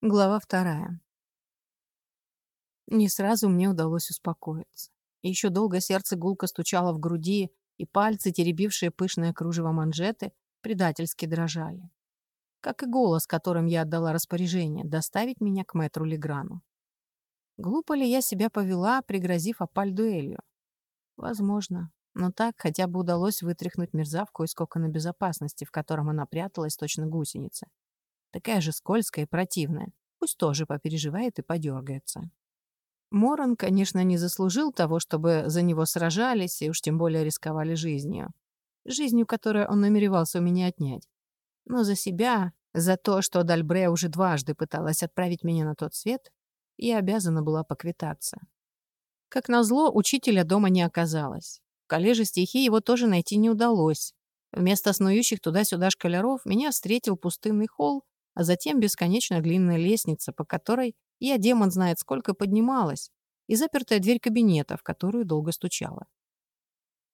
Глава вторая. Не сразу мне удалось успокоиться. Еще долго сердце гулко стучало в груди, и пальцы, теребившие пышное кружево манжеты, предательски дрожали. Как и голос, которым я отдала распоряжение доставить меня к мэтру Леграну. Глупо ли я себя повела, пригрозив опаль дуэлью? Возможно. Но так хотя бы удалось вытряхнуть мерзавку из кокона безопасности, в котором она пряталась точно гусеница. Такая же скользкая и противная. Пусть тоже попереживает и подергается. Моран, конечно, не заслужил того, чтобы за него сражались и уж тем более рисковали жизнью. Жизнью, которую он намеревался у меня отнять. Но за себя, за то, что Дальбре уже дважды пыталась отправить меня на тот свет, я обязана была поквитаться. Как назло, учителя дома не оказалось. В коллеже стихи его тоже найти не удалось. Вместо снующих туда-сюда школяров меня встретил пустынный холл а затем бесконечно длинная лестница, по которой я, демон знает сколько, поднималась, и запертая дверь кабинета, в которую долго стучала.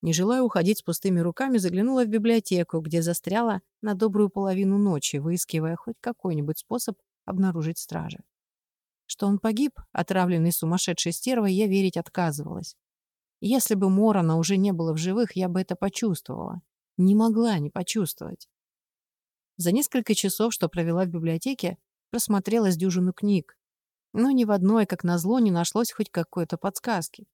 Не желая уходить с пустыми руками, заглянула в библиотеку, где застряла на добрую половину ночи, выискивая хоть какой-нибудь способ обнаружить стража. Что он погиб, отравленный сумасшедшей стервой, я верить отказывалась. Если бы Морона уже не было в живых, я бы это почувствовала. Не могла не почувствовать. За несколько часов, что провела в библиотеке, просмотрела с дюжину книг. Но ни в одной, как назло, не нашлось хоть какой-то подсказки.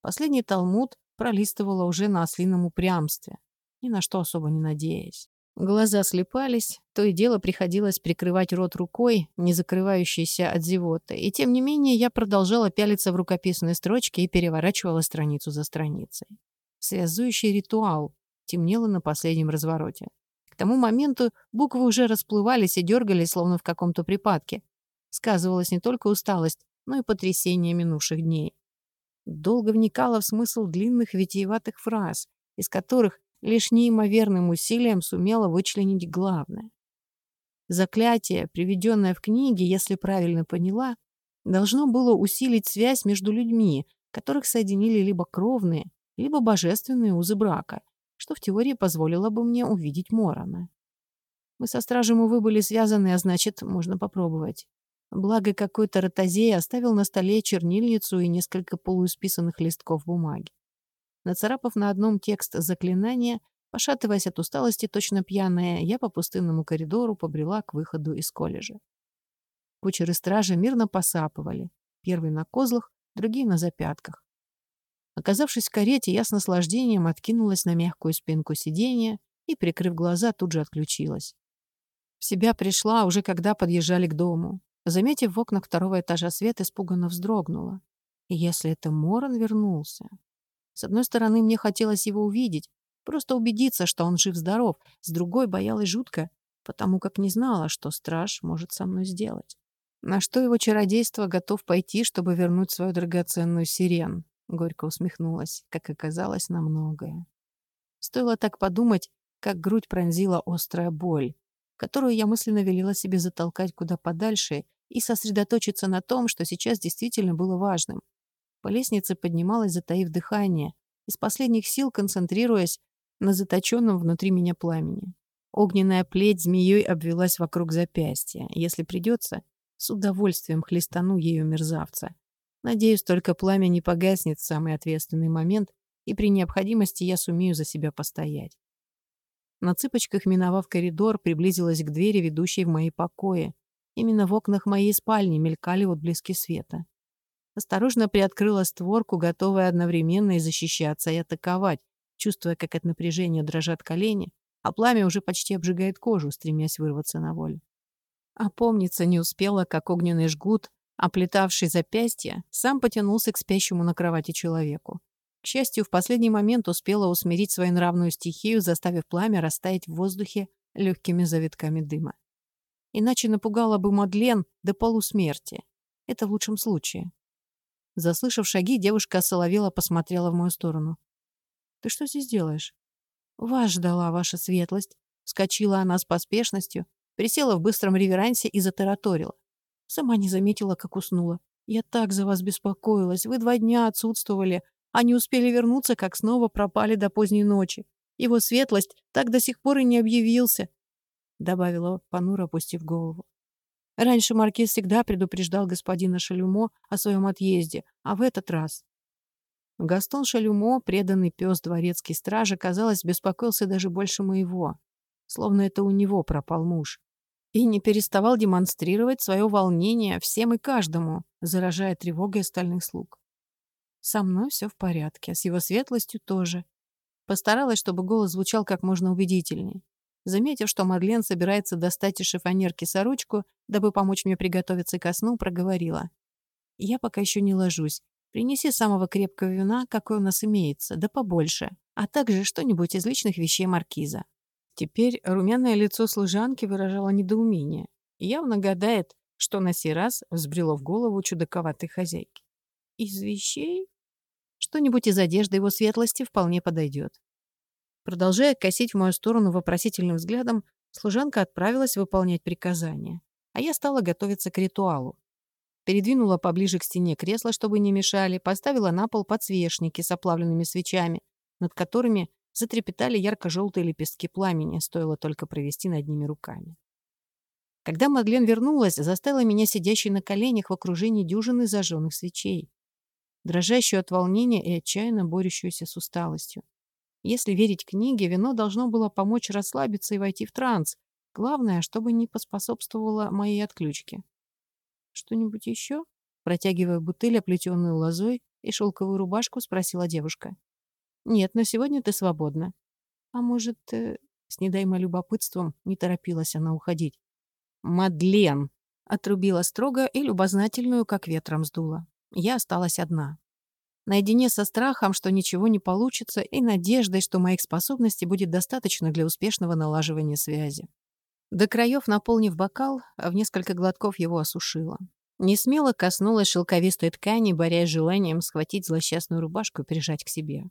Последний талмуд пролистывала уже на ослином упрямстве, ни на что особо не надеясь. Глаза слепались, то и дело приходилось прикрывать рот рукой, не закрывающейся от зевоты, и тем не менее я продолжала пялиться в рукописные строчки и переворачивала страницу за страницей. Связующий ритуал темнело на последнем развороте тому моменту буквы уже расплывались и дергались, словно в каком-то припадке. Сказывалась не только усталость, но и потрясение минувших дней. Долго вникала в смысл длинных витиеватых фраз, из которых лишь неимоверным усилием сумела вычленить главное. Заклятие, приведенное в книге, если правильно поняла, должно было усилить связь между людьми, которых соединили либо кровные, либо божественные узы брака, что в теории позволило бы мне увидеть Морона. Мы со стражем, увы, были связаны, а значит, можно попробовать. Благо, какой-то ротозей оставил на столе чернильницу и несколько полуисписанных листков бумаги. Нацарапав на одном текст заклинания, пошатываясь от усталости, точно пьяная, я по пустынному коридору побрела к выходу из колледжа. Кучеры стражи мирно посапывали. Первый на козлах, другие на запятках. Оказавшись в карете, я с наслаждением откинулась на мягкую спинку сиденья и, прикрыв глаза, тут же отключилась. В себя пришла уже когда подъезжали к дому. Заметив в окнах второго этажа свет, испуганно вздрогнула. И если это Моран вернулся? С одной стороны, мне хотелось его увидеть, просто убедиться, что он жив-здоров, с другой боялась жутко, потому как не знала, что страж может со мной сделать. На что его чародейство готов пойти, чтобы вернуть свою драгоценную сирен? Горько усмехнулась, как оказалось, на многое. Стоило так подумать, как грудь пронзила острая боль, которую я мысленно велела себе затолкать куда подальше и сосредоточиться на том, что сейчас действительно было важным. По лестнице поднималась, затаив дыхание, из последних сил концентрируясь на заточенном внутри меня пламени. Огненная плеть змеей обвелась вокруг запястья. Если придется, с удовольствием хлестану ею мерзавца. Надеюсь, только пламя не погаснет в самый ответственный момент, и при необходимости я сумею за себя постоять. На цыпочках, миновав коридор, приблизилась к двери, ведущей в мои покои. Именно в окнах моей спальни мелькали отблески света. Осторожно приоткрыла створку, готовая одновременно и защищаться, и атаковать, чувствуя, как от напряжения дрожат колени, а пламя уже почти обжигает кожу, стремясь вырваться на волю. Опомниться не успела, как огненный жгут оплетавший запястье, сам потянулся к спящему на кровати человеку. К счастью, в последний момент успела усмирить свою нравную стихию, заставив пламя растаять в воздухе легкими завитками дыма. Иначе напугала бы Мадлен до полусмерти. Это в лучшем случае. Заслышав шаги, девушка осоловела посмотрела в мою сторону. «Ты что здесь делаешь?» «Вас ждала, ваша светлость». Вскочила она с поспешностью, присела в быстром реверансе и затараторила. Сама не заметила, как уснула. Я так за вас беспокоилась. Вы два дня отсутствовали, а не успели вернуться, как снова пропали до поздней ночи. Его светлость так до сих пор и не объявился, — добавила понуро, опустив голову. Раньше маркиз всегда предупреждал господина Шалюмо о своем отъезде, а в этот раз... Гастон Шалюмо, преданный пес дворецкий стражи, казалось, беспокоился даже больше моего, словно это у него пропал муж, и не переставал демонстрировать свое волнение всем и каждому, заражая тревогой остальных слуг. Со мной все в порядке, с его светлостью тоже. Постаралась, чтобы голос звучал как можно убедительнее. Заметив, что Мадлен собирается достать из шифонерки сорочку, дабы помочь мне приготовиться ко сну, проговорила. «Я пока еще не ложусь. Принеси самого крепкого вина, какое у нас имеется, да побольше, а также что-нибудь из личных вещей маркиза». Теперь румяное лицо служанки выражало недоумение. Явно гадает, что на сей раз взбрело в голову чудаковатой хозяйки. «Из вещей?» «Что-нибудь из одежды его светлости вполне подойдет. Продолжая косить в мою сторону вопросительным взглядом, служанка отправилась выполнять приказания, а я стала готовиться к ритуалу. Передвинула поближе к стене кресло, чтобы не мешали, поставила на пол подсвечники с оплавленными свечами, над которыми затрепетали ярко-желтые лепестки пламени, стоило только провести над ними руками. Когда Мадлен вернулась, заставила меня сидящей на коленях в окружении дюжины зажженных свечей, дрожащую от волнения и отчаянно борющуюся с усталостью. Если верить книге, вино должно было помочь расслабиться и войти в транс. Главное, чтобы не поспособствовало моей отключке. «Что-нибудь еще?» Протягивая бутыль, оплетенную лозой, и шелковую рубашку, спросила девушка. «Нет, но сегодня ты свободна». «А может...» э... С недаемой любопытством не торопилась она уходить. «Мадлен!» — отрубила строго и любознательную, как ветром сдула. Я осталась одна наедине со страхом, что ничего не получится, и надеждой, что моих способностей будет достаточно для успешного налаживания связи. До краев наполнив бокал, а в несколько глотков его осушила. Не смело коснулась шелковистой ткани, борясь желанием схватить злосчастную рубашку и прижать к себе.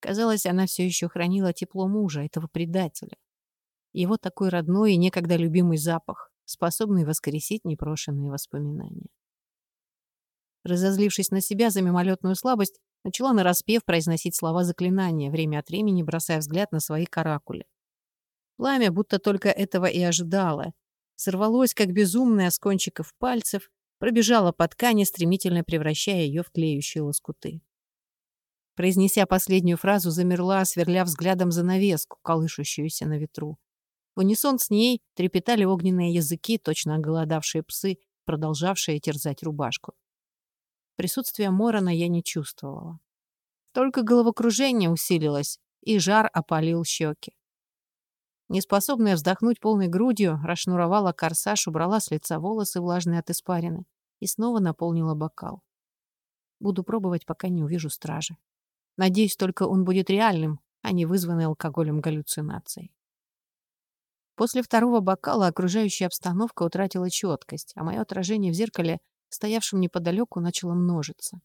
Казалось, она все еще хранила тепло мужа, этого предателя. Его такой родной и некогда любимый запах, способный воскресить непрошенные воспоминания. Разозлившись на себя за мимолетную слабость, начала нараспев произносить слова заклинания, время от времени бросая взгляд на свои каракули. Пламя будто только этого и ожидало. Сорвалось, как безумное, с кончиков пальцев, пробежало по ткани, стремительно превращая ее в тлеющие лоскуты. Произнеся последнюю фразу, замерла, сверля взглядом занавеску, колышущуюся на ветру. В унисон с ней трепетали огненные языки, точно оголодавшие псы, продолжавшие терзать рубашку. Присутствия Морона я не чувствовала. Только головокружение усилилось, и жар опалил щеки. Неспособная вздохнуть полной грудью, расшнуровала корсаж, убрала с лица волосы, влажные от испарины, и снова наполнила бокал. Буду пробовать, пока не увижу стражи. Надеюсь, только он будет реальным, а не вызванный алкоголем галлюцинацией. После второго бокала окружающая обстановка утратила четкость, а мое отражение в зеркале стоявшим неподалеку, начало множиться.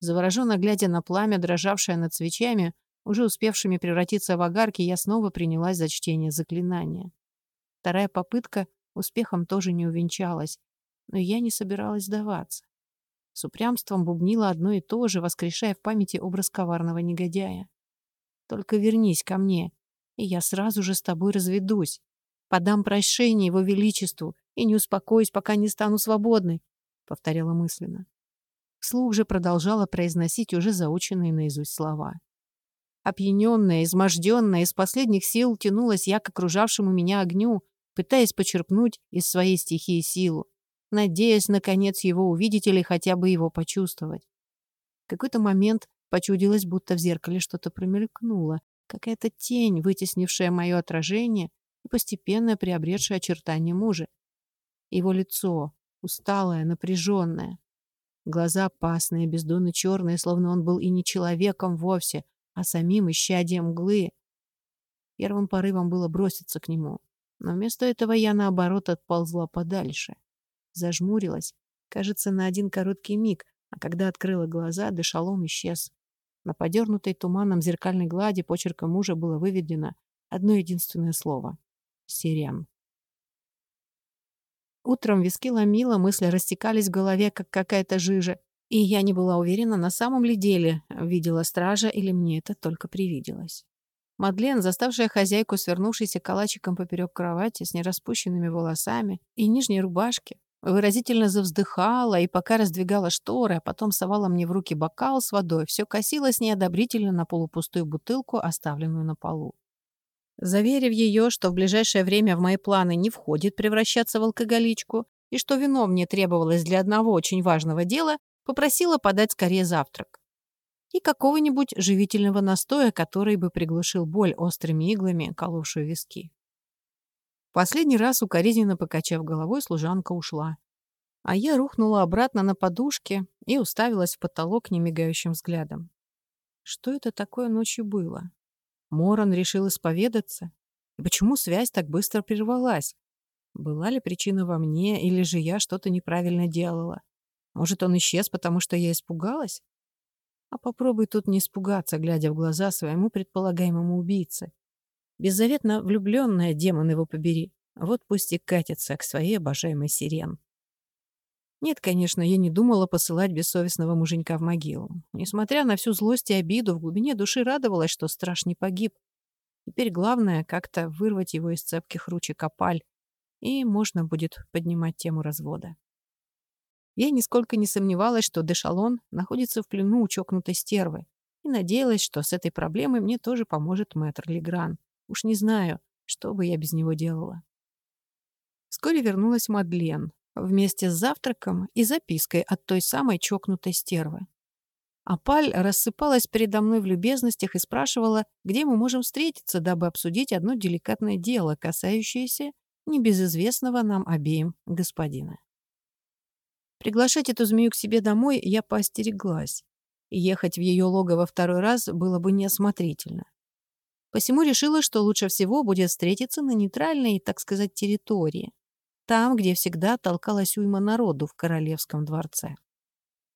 Завороженно глядя на пламя, дрожавшее над свечами, уже успевшими превратиться в огарки, я снова принялась за чтение заклинания. Вторая попытка успехом тоже не увенчалась, но я не собиралась сдаваться. С упрямством бубнила одно и то же, воскрешая в памяти образ коварного негодяя. «Только вернись ко мне, и я сразу же с тобой разведусь. Подам прощение его величеству и не успокоюсь, пока не стану свободной. — повторяла мысленно. Вслух же продолжала произносить уже заученные наизусть слова. Опьяненная, изможденная, из последних сил тянулась я к окружавшему меня огню, пытаясь почерпнуть из своей стихии силу, надеясь, наконец, его увидеть или хотя бы его почувствовать. В какой-то момент почудилось, будто в зеркале что-то промелькнуло, какая-то тень, вытеснившая мое отражение и постепенно приобретшая очертания мужа. Его лицо, усталая, напряженная. Глаза опасные, бездонно черные, словно он был и не человеком вовсе, а самим исчадием мглы. Первым порывом было броситься к нему, но вместо этого я, наоборот, отползла подальше. Зажмурилась, кажется, на один короткий миг, а когда открыла глаза, дышалом исчез. На подернутой туманом зеркальной глади почерком мужа было выведено одно единственное слово — «Сирен». Утром виски ломило, мысли растекались в голове, как какая-то жижа. И я не была уверена, на самом ли деле видела стража или мне это только привиделось. Мадлен, заставшая хозяйку, свернувшейся калачиком поперек кровати с нераспущенными волосами и нижней рубашки, Выразительно завздыхала и пока раздвигала шторы, а потом совала мне в руки бокал с водой, все косилась неодобрительно на полупустую бутылку, оставленную на полу. Заверив ее, что в ближайшее время в мои планы не входит превращаться в алкоголичку и что вино мне требовалось для одного очень важного дела, попросила подать скорее завтрак. И какого-нибудь живительного настоя, который бы приглушил боль острыми иглами, коловшую виски. Последний раз, укоризненно покачав головой, служанка ушла. А я рухнула обратно на подушке и уставилась в потолок немигающим взглядом. Что это такое ночью было? Моран решил исповедаться? И почему связь так быстро прервалась? Была ли причина во мне, или же я что-то неправильно делала? Может, он исчез, потому что я испугалась? А попробуй тут не испугаться, глядя в глаза своему предполагаемому убийце. Беззаветно влюбленная, демон его побери. Вот пусть и катится к своей обожаемой сирен. Нет, конечно, я не думала посылать бессовестного муженька в могилу. Несмотря на всю злость и обиду, в глубине души радовалась, что страж не погиб. Теперь главное — как-то вырвать его из цепких ручек опаль, и можно будет поднимать тему развода. Я нисколько не сомневалась, что Дешалон находится в плену у чокнутой стервы, и надеялась, что с этой проблемой мне тоже поможет мэтр Легран. Уж не знаю, что бы я без него делала. Вскоре вернулась Мадлен вместе с завтраком и запиской от той самой чокнутой стервы. Апаль рассыпалась передо мной в любезностях и спрашивала, где мы можем встретиться, дабы обсудить одно деликатное дело, касающееся небезызвестного нам обеим господина. Приглашать эту змею к себе домой я поостереглась. Ехать в ее логово второй раз было бы неосмотрительно. Посему решила, что лучше всего будет встретиться на нейтральной, так сказать, территории. Там, где всегда толкалась уйма народу в королевском дворце.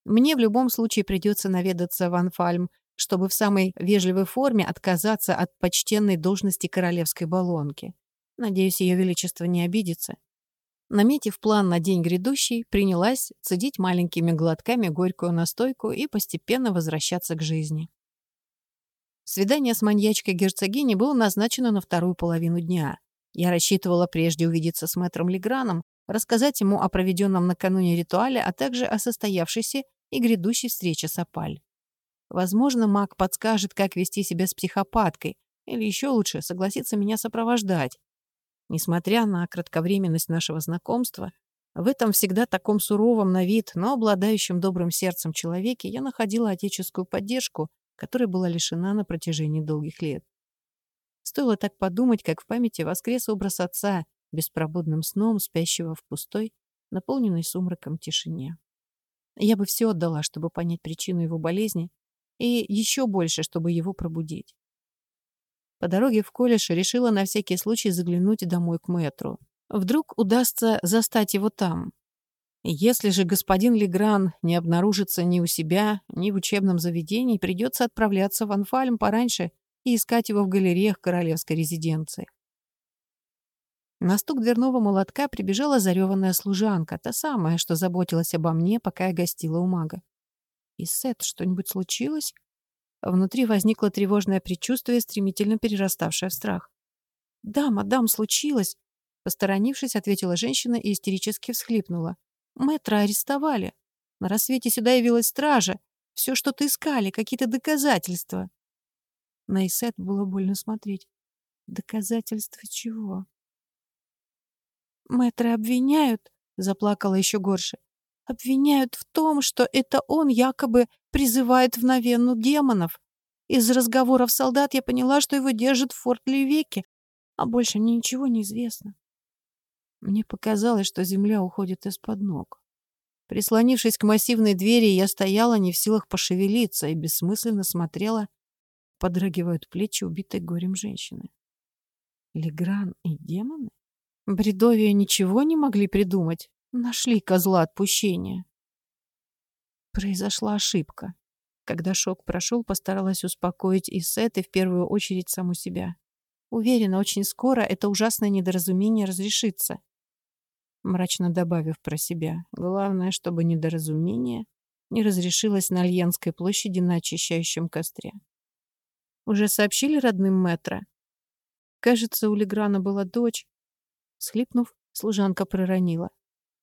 Мне в любом случае придется наведаться в Анфальм, чтобы в самой вежливой форме отказаться от почтенной должности королевской баллонки. Надеюсь, ее величество не обидится. Наметив план на день грядущий, принялась цедить маленькими глотками горькую настойку и постепенно возвращаться к жизни. Свидание с маньячкой герцогини было назначено на вторую половину дня. Я рассчитывала прежде увидеться с мэтром Леграном, рассказать ему о проведенном накануне ритуале, а также о состоявшейся и грядущей встрече с Апаль. Возможно, маг подскажет, как вести себя с психопаткой, или еще лучше, согласится меня сопровождать. Несмотря на кратковременность нашего знакомства, в этом всегда таком суровом на вид, но обладающем добрым сердцем человеке я находила отеческую поддержку которой была лишена на протяжении долгих лет. Стоило так подумать, как в памяти воскрес образ отца, беспробудным сном, спящего в пустой, наполненной сумраком тишине. Я бы все отдала, чтобы понять причину его болезни, и еще больше, чтобы его пробудить. По дороге в колледж решила на всякий случай заглянуть домой к мэтру. Вдруг удастся застать его там. Если же господин Легран не обнаружится ни у себя, ни в учебном заведении, придется отправляться в Анфальм пораньше и искать его в галереях королевской резиденции. На стук дверного молотка прибежала зареванная служанка, та самая, что заботилась обо мне, пока я гостила у мага. И Сет, что-нибудь случилось? Внутри возникло тревожное предчувствие, стремительно перераставшее в страх. «Да, мадам, случилось!» Посторонившись, ответила женщина и истерически всхлипнула. Мэтра арестовали. На рассвете сюда явилась стража. Все что-то искали, какие-то доказательства. На Исет было больно смотреть. Доказательства чего? Мэтра обвиняют, заплакала еще горше. Обвиняют в том, что это он якобы призывает в Навенну демонов. Из разговоров солдат я поняла, что его держат в форт Ливеке, а больше мне ничего не известно. Мне показалось, что земля уходит из-под ног. Прислонившись к массивной двери, я стояла не в силах пошевелиться и бессмысленно смотрела, подрагивают плечи убитой горем женщины. Легран и демоны? Бредовия ничего не могли придумать. Нашли козла отпущения. Произошла ошибка. Когда шок прошел, постаралась успокоить и Сет, и в первую очередь саму себя. Уверена, очень скоро это ужасное недоразумение разрешится мрачно добавив про себя. Главное, чтобы недоразумение не разрешилось на Альянской площади на очищающем костре. Уже сообщили родным Мэтра? Кажется, у Леграна была дочь. Схлипнув, служанка проронила.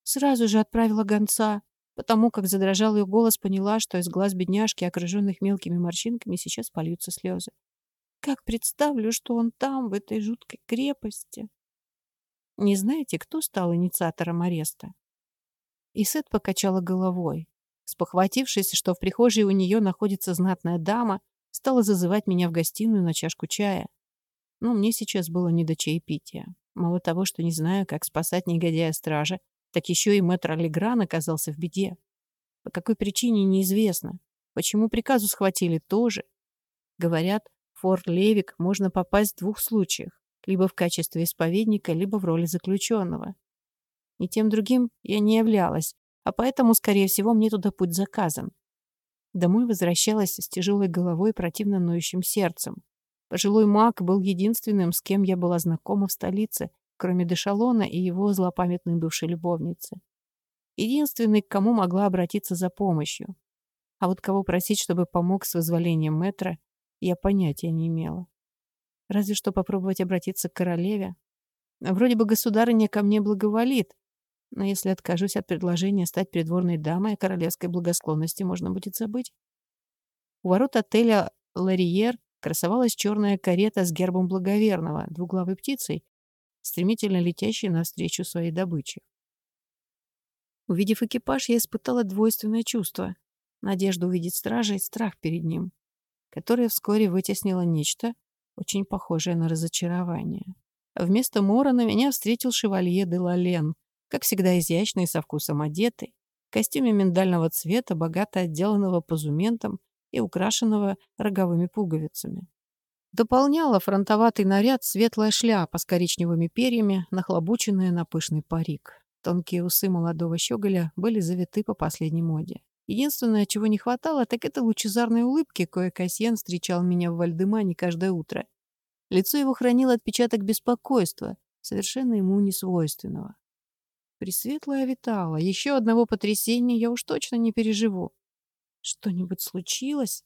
Сразу же отправила гонца, потому как задрожал ее голос, поняла, что из глаз бедняжки, окруженных мелкими морщинками, сейчас польются слезы. Как представлю, что он там, в этой жуткой крепости. Не знаете, кто стал инициатором ареста? Исет покачала головой. Спохватившись, что в прихожей у нее находится знатная дама, стала зазывать меня в гостиную на чашку чая. Но мне сейчас было не до чаепития. Мало того, что не знаю, как спасать негодяя-стража, так еще и мэтр Алигран оказался в беде. По какой причине, неизвестно. Почему приказу схватили, тоже. Говорят, в Форт Левик можно попасть в двух случаях. Либо в качестве исповедника, либо в роли заключенного. Ни тем другим я не являлась, а поэтому, скорее всего, мне туда путь заказан. Домой возвращалась с тяжелой головой и противно ноющим сердцем. Пожилой маг был единственным, с кем я была знакома в столице, кроме Дешалона и его злопамятной бывшей любовницы. Единственный, к кому могла обратиться за помощью. А вот кого просить, чтобы помог с вызволением метра, я понятия не имела. Разве что попробовать обратиться к королеве. Вроде бы государыня ко мне благоволит, но если откажусь от предложения стать придворной дамой, о королевской благосклонности можно будет забыть. У ворот отеля «Лариер» красовалась черная карета с гербом благоверного, двуглавой птицей, стремительно летящей навстречу своей добыче. Увидев экипаж, я испытала двойственное чувство. Надежду увидеть стража и страх перед ним, которое вскоре вытеснило нечто, очень похожее на разочарование. Вместо Мора на меня встретил шевалье де Лален — как всегда изящный и со вкусом одетый, в костюме миндального цвета, богато отделанного позументом и украшенного роговыми пуговицами. Дополняла фронтоватый наряд светлая шляпа с коричневыми перьями, нахлобученная на пышный парик. Тонкие усы молодого щеголя были завиты по последней моде. Единственное, чего не хватало, так это лучезарной улыбки, кое Касьян встречал меня в Вальдемане каждое утро. Лицо его хранило отпечаток беспокойства, совершенно ему несвойственного. Пресветлая витала. Еще одного потрясения я уж точно не переживу. Что-нибудь случилось?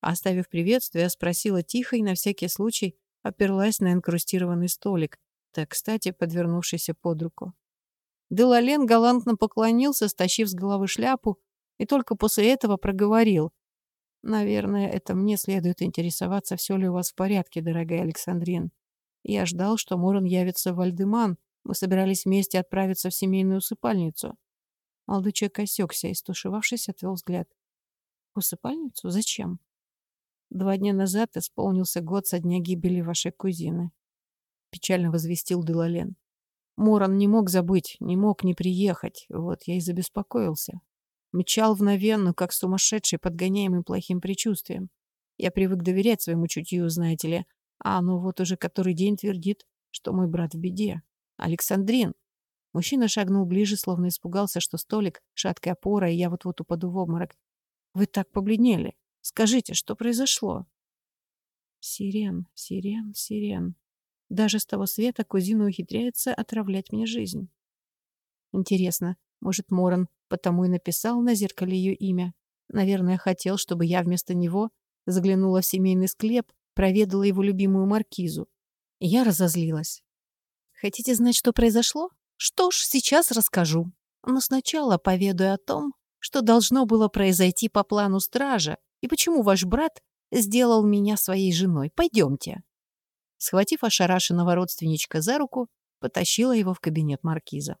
Оставив приветствие, спросила тихо и на всякий случай оперлась на инкрустированный столик, так, кстати, подвернувшийся под руку. Делален галантно поклонился, стащив с головы шляпу, и только после этого проговорил. «Наверное, это мне следует интересоваться, все ли у вас в порядке, дорогая Александрин. Я ждал, что Моран явится в Вальдеман, мы собирались вместе отправиться в семейную усыпальницу. Молодой человек осекся и, стушевавшись, отвел взгляд. «Усыпальницу? Зачем?» «Два дня назад исполнился год со дня гибели вашей кузины», — печально возвестил Делален. «Моран не мог забыть, не мог не приехать. Вот я и забеспокоился. Мчал в Навенну, как сумасшедший, подгоняемый плохим предчувствием. Я привык доверять своему чутью, знаете ли, а оно вот уже который день твердит, что мой брат в беде. «Александрин!» Мужчина шагнул ближе, словно испугался, что столик, шаткая опора, и я вот-вот упаду в обморок. «Вы так побледнели. Скажите, что произошло?» «Сирен, сирен, сирен. Даже с того света кузина ухитряется отравлять мне жизнь». «Интересно, может, Моран потому и написал на зеркале ее имя? Наверное, хотел, чтобы я вместо него заглянула в семейный склеп, проведала его любимую маркизу. Я разозлилась. Хотите знать, что произошло? Что ж, сейчас расскажу. Но сначала поведаю о том, что должно было произойти по плану стража и почему ваш брат сделал меня своей женой. Пойдемте. Схватив ошарашенного родственничка за руку, потащила его в кабинет маркиза.